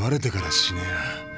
われてから死ねや。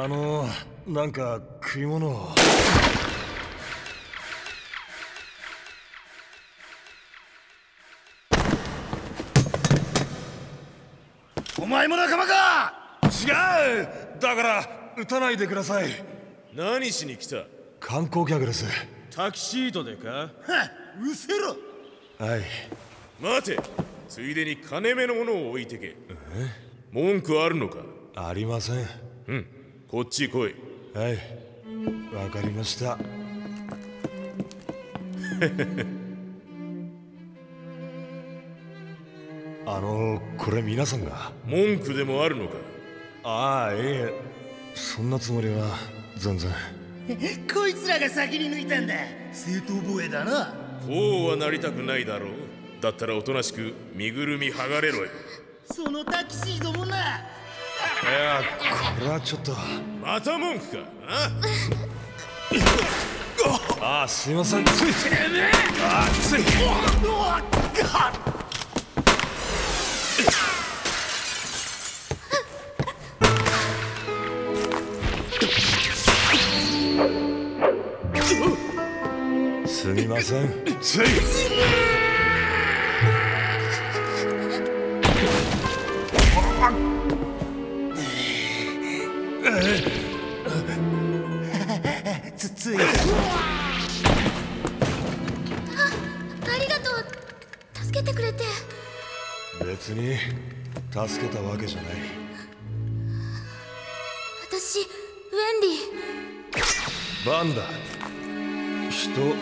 あのなんか食い物を。お前も仲間か！違う！だから撃たないでください。何しに来た？観光客です。タキシードでか？はうせろ！はい。待て！ついでに金目のものを置いてけ。文句あるのか？ありません。うんこっち来い。はい。わかりました。あのこれ皆さんが？文句でもあるのか？ああいえそんなつもりは全然。こいつらが先に抜いたんだ。正当防衛だな。こうはなりたくないだろう。だったらおとなしく身ぐるみ剥がれろよ。そのタキシードもな。いやこれはちょっと。また文句か？あああすいません。ついてああつい。すみません。つい別に助けたわけじゃない。私ウェンディバンダ。人。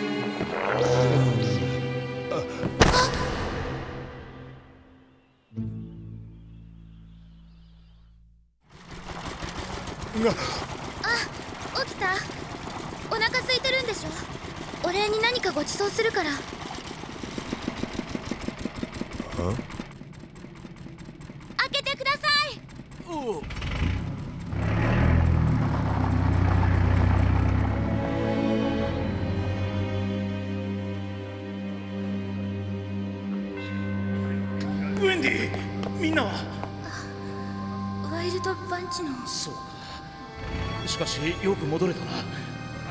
あ起きた。お腹空いてるんでしょ？お礼に何かご馳走するから。開の？そう。かしかしよく戻れたな。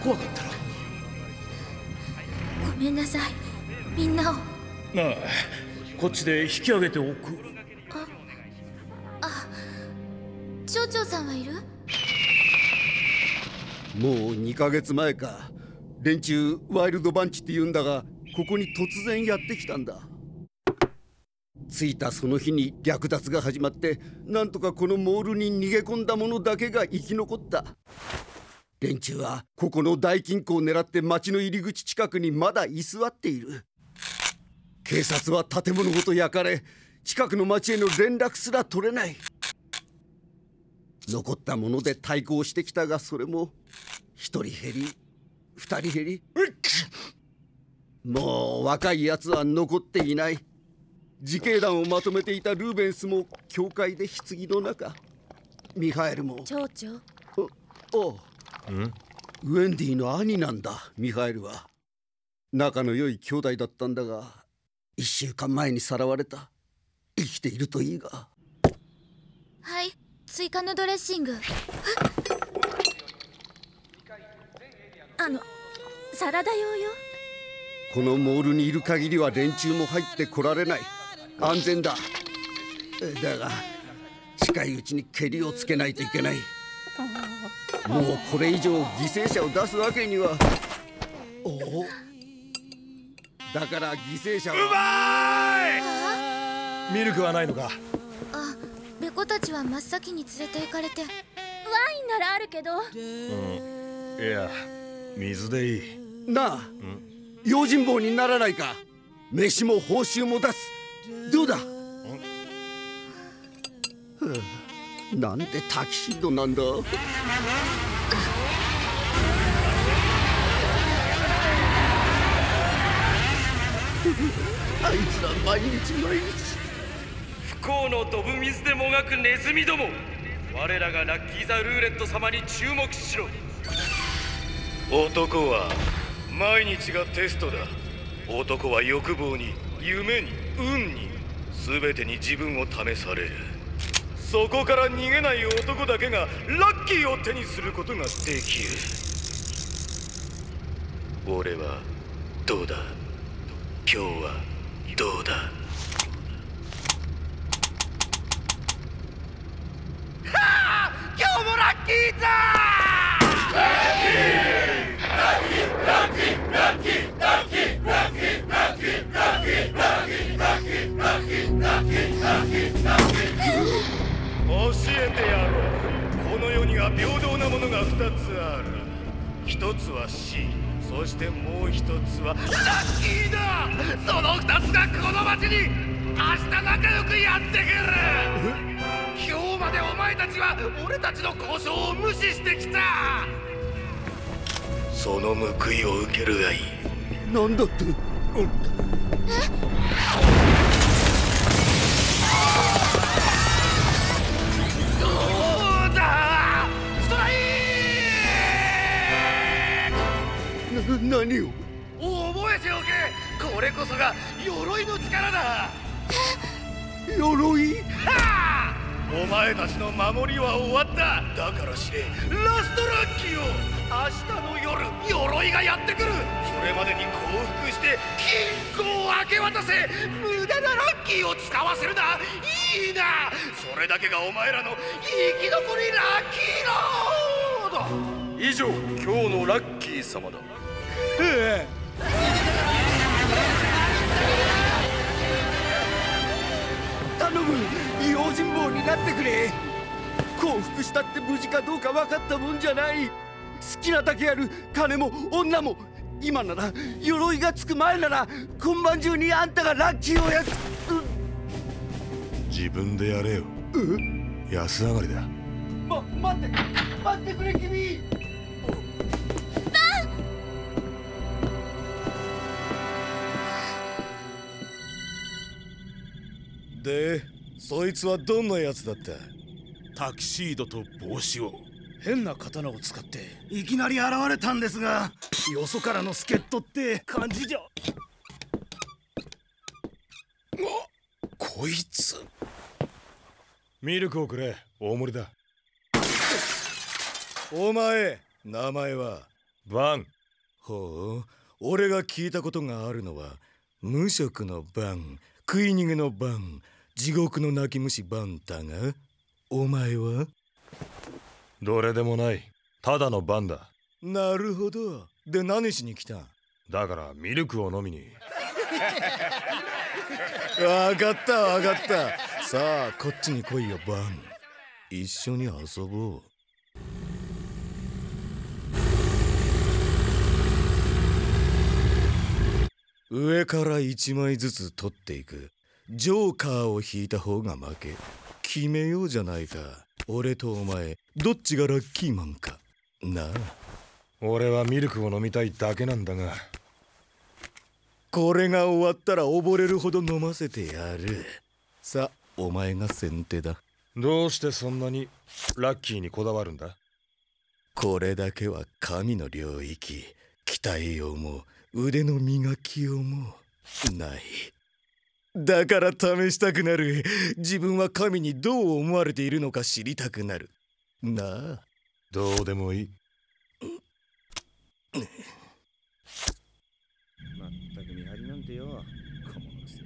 怖かったろごめんなさい。みんなを。なあこっちで引き上げておく。町長さんはいる？もう2ヶ月前か。連中ワイルドバンチって言うんだがここに突然やってきたんだ着いたその日に略奪が始まってなんとかこのモールに逃げ込んだ者だけが生き残った。連中はここの大金庫を狙って町の入り口近くにまだ居座っている。警察は建物ごと焼かれ近くの町への連絡すら取れない。残ったもので対抗してきたがそれも一人減り二人減り。もう若いやつは残っていない自警団をまとめていたルーベンスも教会で棺の中。ミハエルも。町長。おう。ウェンディの兄なんだミハエルは。仲の良い兄弟だったんだが一週間前にさらわれた。生きているといいが。はい追加のドレッシング。あのサラダ用よ。このモールにいる限りは連中も入ってこられない安全だ。えだが近いうちにけりをつけないといけない。もうこれ以上犠牲者を出すわけには。おだから犠牲者うはまい！ミルクはないのか。あベコたちは真っ先に連れて行かれて。ワインならあるけど。いや水でいい。なあ用心棒にならないか。飯も報酬も出すどうだ？はあなんでタキシードなんだ？あいつら毎日毎日。不幸のドブ水でもがくネズミども。我らがラッキーザルーレット様に注目しろ。男は毎日がテストだ。男は欲望に夢に運に全てに自分を試される。そこから逃げない男だけがラッキーを手にすることができる。俺はどうだ？今日はどうだ？はあ！今日もラッキーだ教えてやろう。この世には平等なものが2つある。1つは死。そしてもう1つはラッキーだその2つがこの町に明日仲良くやってくる今日までお前たちは俺たちの交渉を無視してきたその報いを受けるがいい。なんだって。ど何を？覚えておけ。これこそが鎧の力だ。鎧？はあ。お前たちの守りは終わった。だから知れ。ラストラッキーを。明日の夜鎧がやってくる。それまでに降伏して金庫を明け渡せ。無駄なラッキーを使わせるな。いいな。それだけがお前らの生き残りラッキーロード。以上今日のラッキー様だ頼む。用心棒になってくれ。降伏したって無事かどうか分かったもんじゃない。好きなだけやる金も女も。今なら鎧がつく前なら今晩中にあんたがラッキーをやつ自分でやれよ。安上がりだ。ま待って待ってくれ君でそいつはどんなやつだった？タキシードと帽子を。変な刀を使って。いきなり現れたんですがよそからの助っ人って感じじゃ。こいつ。ミルクをくれ大盛りだ。お前名前は？バン。ほう？俺が聞いたことがあるのは無職の番食い逃げの番地獄の泣き虫番だがお前は？どれでもない。ただのバンだ。なるほど。で何しに来ただからミルクを飲みに。わかったわかった。さあこっちに来いよバン。一緒に遊ぼう。上から一枚ずつ取っていくジョーカーを引いた方が負け。決めようじゃないか。俺とお前どっちがラッキーマンか。なあ。俺はミルクを飲みたいだけなんだが。これが終わったら溺れるほど飲ませてやる。さお前が先手だ。どうしてそんなにラッキーにこだわるんだ？これだけは神の領域。鍛えよう。も腕の磨きよう。もないだから試したくなる。自分は神にどう思われているのか知りたくなる。なあ。どうでもいい。まったく見張りなんてよ。小物のせい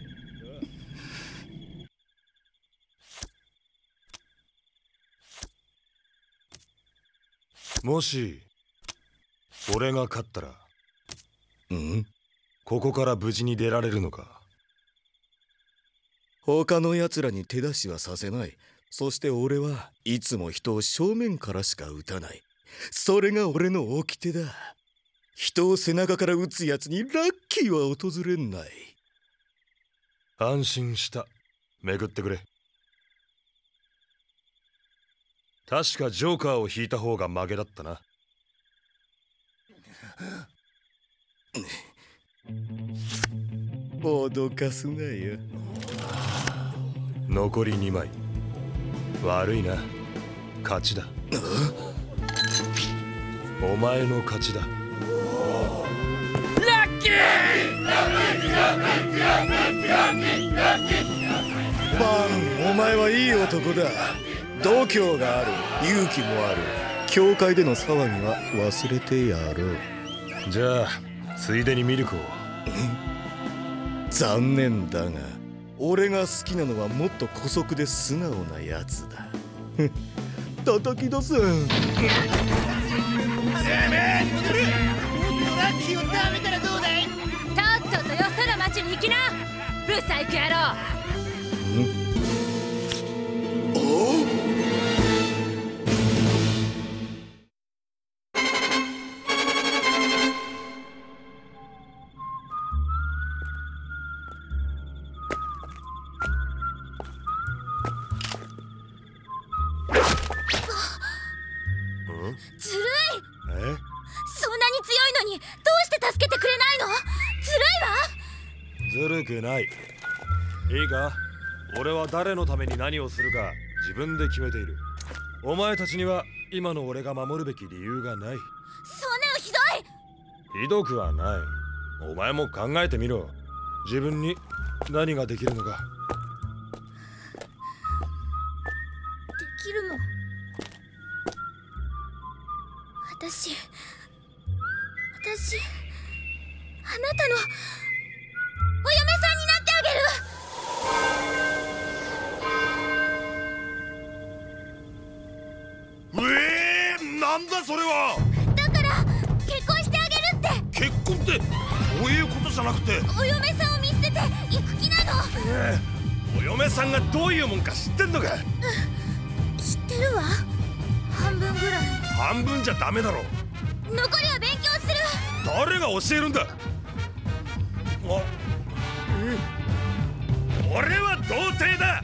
もし俺が勝ったらん？ここから無事に出られるのか？他の奴らに手出しはさせない。そして俺はいつも人を正面からしか撃たない。それが俺の掟だ。人を背中から撃つ奴にラッキーは訪れない。安心した。巡ってくれ。確かジョーカーを引いた方が負けだったな。脅かすなよ残り2枚。悪いな。勝ちだ。お前の勝ちだ。バンお前はいい男だ。度胸がある。勇気もある。教会での騒ぎは忘れてやろう。じゃあついでにミルクを残念だが俺が好きなのはもっと姑息で素直なやつだ。叩き出せ。ラッキーをダメたらどうだい。とっととよその町に行きな。ブサイク野郎誰のために何をするか自分で決めている。お前たちには今の俺が守るべき理由がない。そんなのひどい！ひどくはない。お前も考えてみろ。自分に何ができるのかいうもんか知ってんのか知ってるわ。半分ぐらい。半分じゃダメだろ。残りは勉強する。誰が教えるんだ？あ俺は童貞だ。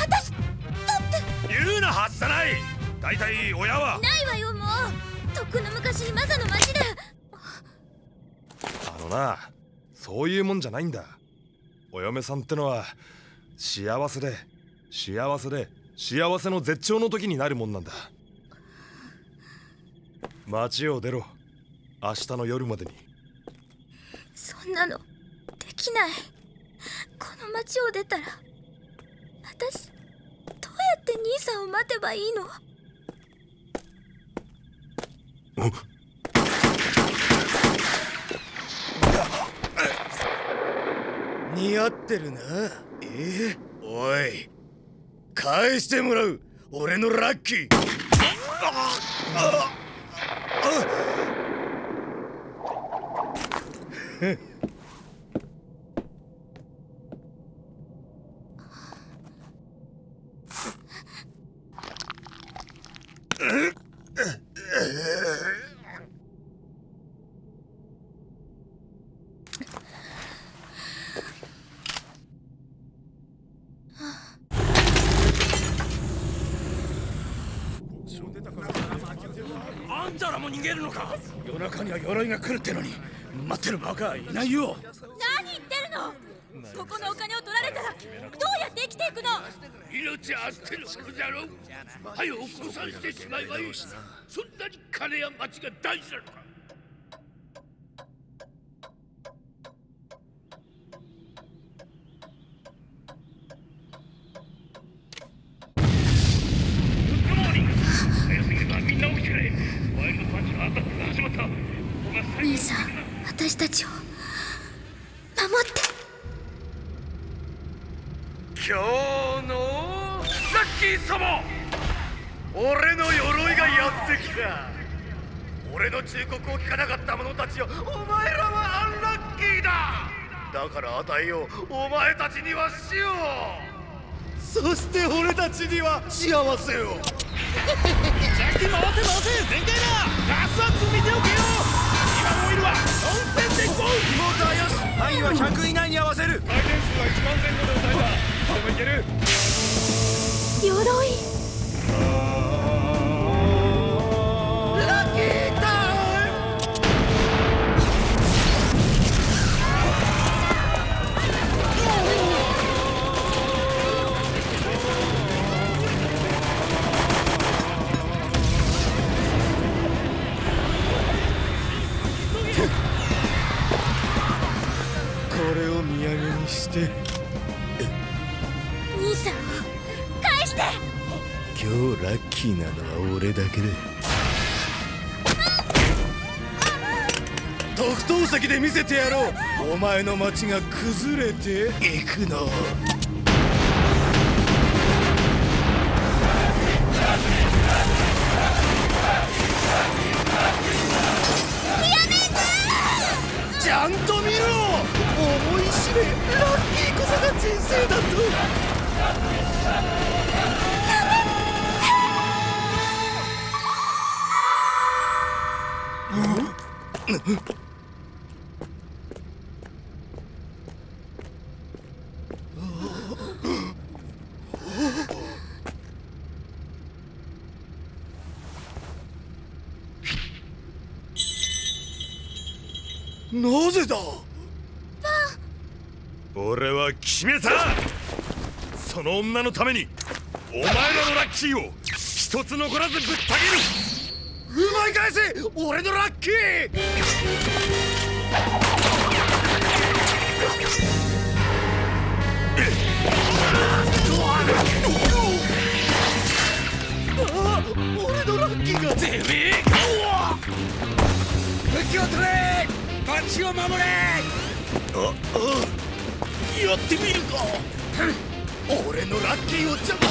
私だって。言うなはずさない。大体親は。ないわよもう。とっくの昔にマサの町であのなそういうもんじゃないんだ。お嫁さんってのは幸せで幸せで幸せの絶頂の時になるもんなんだ。街を出ろ。明日の夜までに。そんなのできない。この町を出たら私どうやって兄さんを待てばいいの？似合ってるなおい返してもらう俺のラッキー。あ んたらも逃げるのか夜中には鎧が来るってのに待ってるバカはいないよ。何言ってるの？ここのお金を取られたらどうやって生きていくの？命あっての子じゃろはよ起こさしてしまえばいい。そんなに金や町が大事なのか兄さん私たちを守って今日のラッキー様俺の鎧がやってきた俺の忠告を聞かなかった者たちよ。お前らはアンラッキーだ。だから与えよう。お前たちには死を。そして俺たちには幸せを。ジャッキ回せ回せ全開だ。ガスは積みておけよ。今のオイルは4000でゴー妹はよし。範囲は100以内に合わせる。回転数は1万前後で抑えた。それもいける。鎧れを土産にして。兄さんを返して。今日ラッキーなのは俺だけだ。特等席で見せてやろう。お前の町が崩れていくの生だとなぜだ？俺は決めた。その女のためにお前らのラッキーを一つ残らずぶった切る。奪い返せ俺のラッキー!あ俺のラッキーがてめえ武器を取れ!町を守れ!ああやってみるか。俺のラッキーを邪魔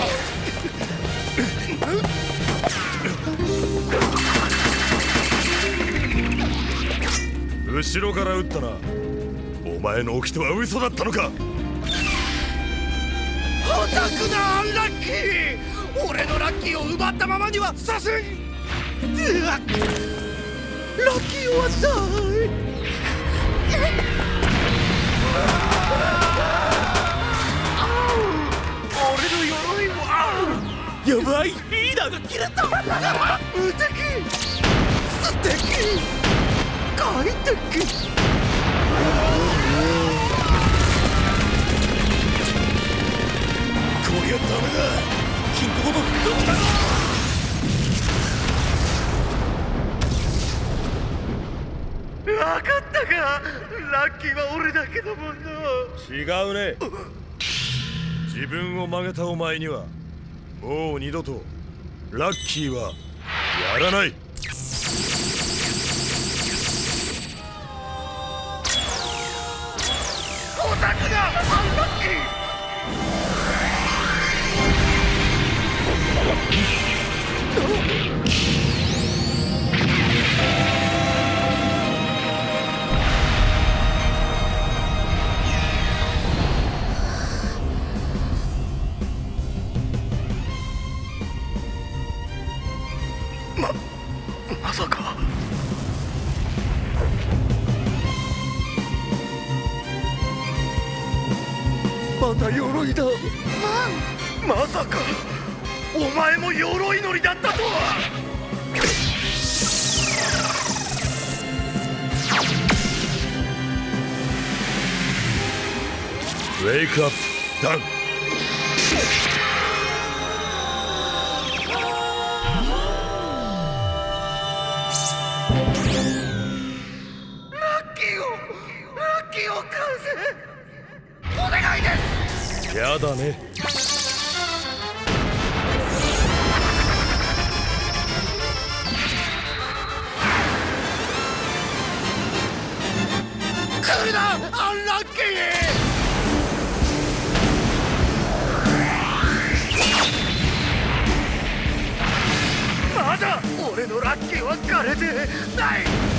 後ろから撃ったなお前の掟は嘘だったのか。オタクだアンラッキー。俺のラッキーを奪ったままにはさせん。ラッキーは俺やばいリーダーが切れた無敵素敵快適こりゃダメだ。キングごと吹っ飛んだ。分かったか。ラッキーは俺だけどもの違うね。自分を曲げたお前には。もう二度と。ラッキーはやらない。ままさか。また鎧だ。まさかお前も鎧乗りだったとは。ウェイクアップダウンやだね。まだ俺のラッキーは枯れてない！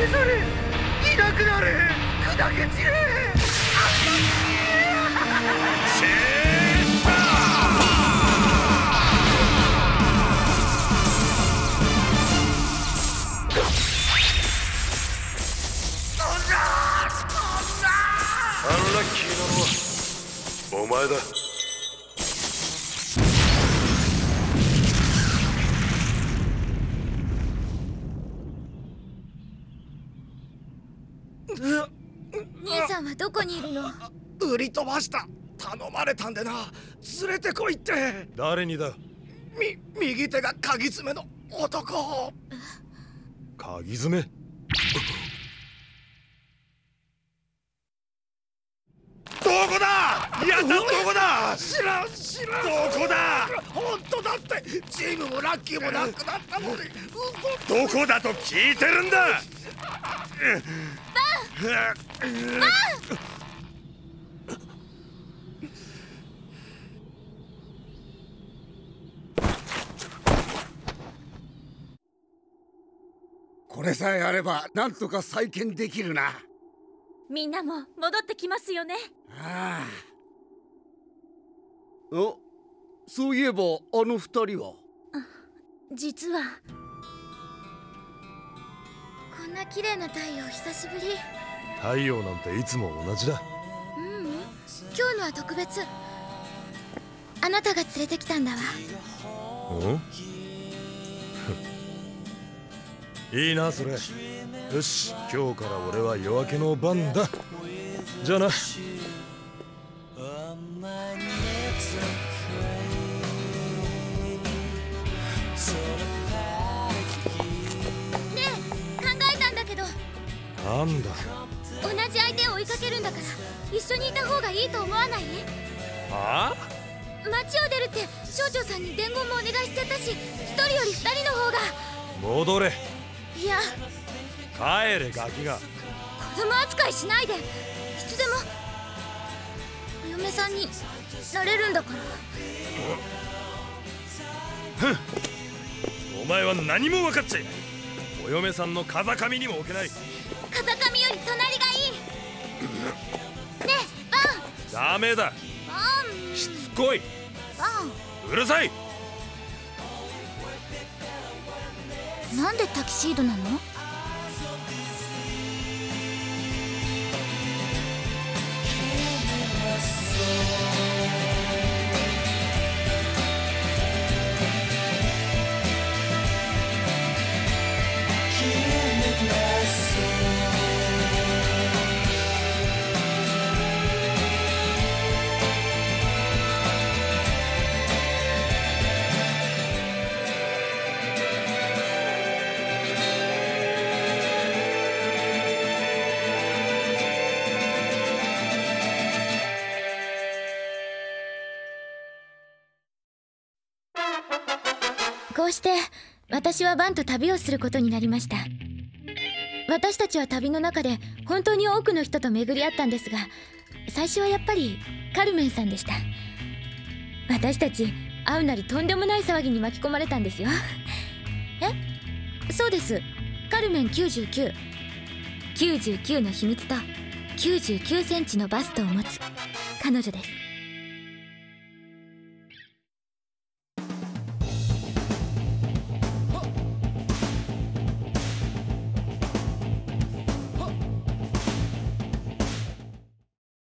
消されいなくなれ砕け散れ。シェーアンラッキーなのはお前だ兄さんはどこにいるの売り飛ばした。頼まれたんでな。連れてこいって。誰にだ？み右手が鍵爪の男。鍵爪 どこだ？やったどこだ？知らん知らん。どこだ？本当だって。チームもラッキーもなくなったのに。どこだと聞いてるんだ？これさえあればなんとか再建できるな。みんなも戻ってきますよね。ああ。あそういえばあの二人は？実は。こんな綺麗な太陽久しぶり。太陽なんていつも同じだ。ううん。今日のは特別。あなたが連れてきたんだわ。うん？いいなそれ。よし今日から俺は夜明けの番だ。じゃあな。ねえ考えたんだけど。なんだ。同じ相手を追いかけるんだから一緒にいた方がいいと思わない？は街を出るって省庁さんに伝言もお願いしちゃったし一人より二人の方が。戻れいや。帰れガキが。子供扱いしないで。いつでも。お嫁さんに。なれるんだから。お前は何も分かっちゃいない。お嫁さんの風上にも置けない。風上より隣がいい。ねえバン。ダメだ。バン。しつこい。バうるさいなんでタキシードなの？こうして私はバンと旅をすることになりました。私たちは旅の中で本当に多くの人と巡り合ったんですが最初はやっぱりカルメンさんでした。私たち会うなりとんでもない騒ぎに巻き込まれたんですよ。え？そうです。カルメン9999 99の秘密と99センチのバストを持つ彼女です。